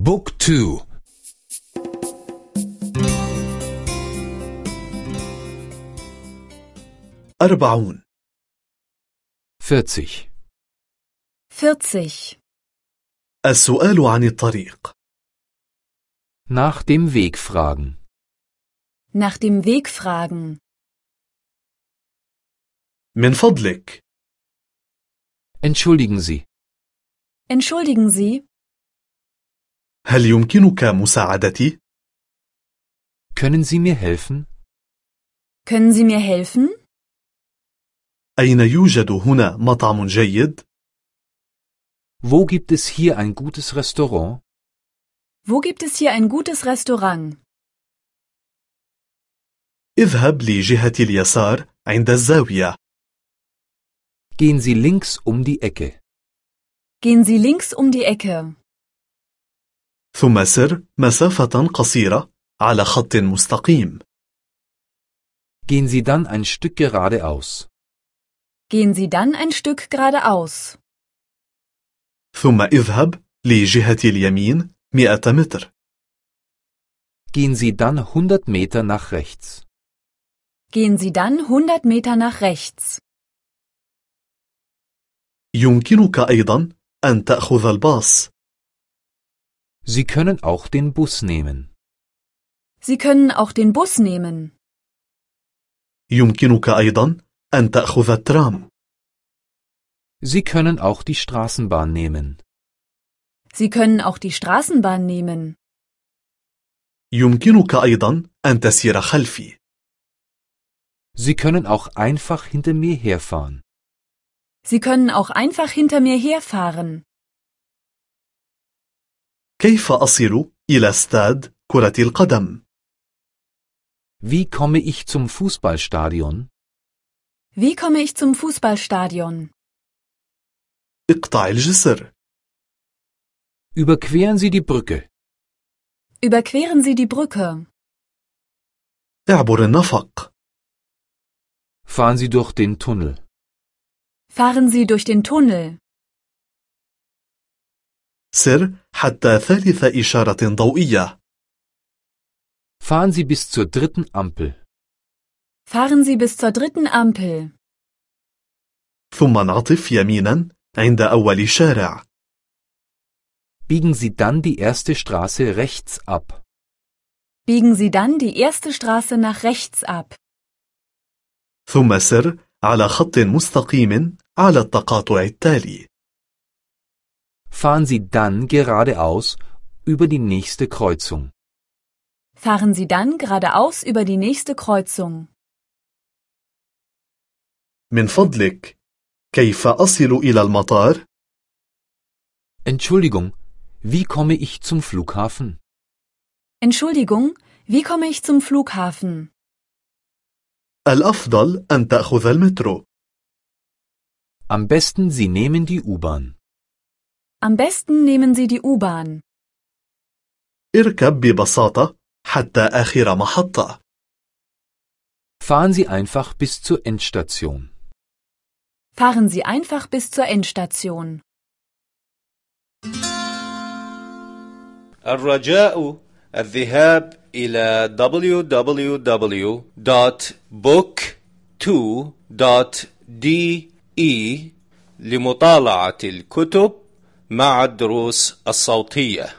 بوك تو أربعون 40 40. السؤال عن الطريق Nach dem Weg fragen. Nach dem Weg fragen. من فضلك Entschuldigen Sie, Entschuldigen Sie, هل يمكنك مساعدتي؟ können Sie mir helfen? können Sie mir helfen? أين يوجد هنا مطعم جيد؟ Wo gibt es hier ein gutes Restaurant? Wo gibt es hier ein gutes Restaurant? اذهب لجهة اليسار عند الزاوية Gehen Sie links um die Ecke. Gehen Sie links um die Ecke. ثم سر مسافة قصيرة على خط مستقيم Gehen Sie dann ein Stück geradeaus. Gehen Sie dann ein Stück geradeaus. ثم اذهب لجهة اليمين مئة متر Gehen Sie dann 100 Meter nach rechts. Gehen Sie dann 100 Meter nach rechts. يمكنك أيضا أن تأخذ الباص Sie können auch den Bus nehmen. Sie können auch den Bus nehmen. يمكنك أيضا أن تأخذ الترام Sie können auch die Straßenbahn nehmen. Sie können auch die Straßenbahn nehmen. يمكنك أيضا أن تسير خلفي Sie können auch einfach hinter mir herfahren. Sie können auch einfach hinter mir herfahren. كيف أصل إلى استاد كرة القدم؟ Wie komme ich zum Fußballstadion? Wie komme ich zum Fußballstadion? اقطع الجسر Überqueren Sie die Brücke. Überqueren Sie die Brücke. اعبر النفق Fahren Sie durch den Tunnel. Fahren Sie durch den Tunnel. سر حتى ثالث إشارة ضوئية Fahren Sie bis zur dritten Ampel. Fahren Sie bis zur dritten Ampel. ثم انعطف يمينا عند أول شارع Biegen Sie dann die erste Straße rechts ab. Biegen Sie dann die erste Straße nach rechts ab. ثم سر على خط مستقيم على التقاطع التالي Fahren Sie dann geradeaus über die nächste Kreuzung. Fahren Sie dann geradeaus über die nächste Kreuzung. من فضلك كيف أصل إلى المطار؟ Entschuldigung, wie komme ich zum Flughafen? Entschuldigung, wie komme ich zum Flughafen? الأفضل أن تأخذ المترو Am besten Sie nehmen die U-Bahn. Am besten nehmen Sie die U-Bahn. اركب ببساطة حتى آخر محطة Fahren Sie einfach bis zur Endstation. Fahren Sie einfach bis zur Endstation. الرجاء الذهاب إلى www.book2.de لمطالعة الكتب مع الدروس الصوتية.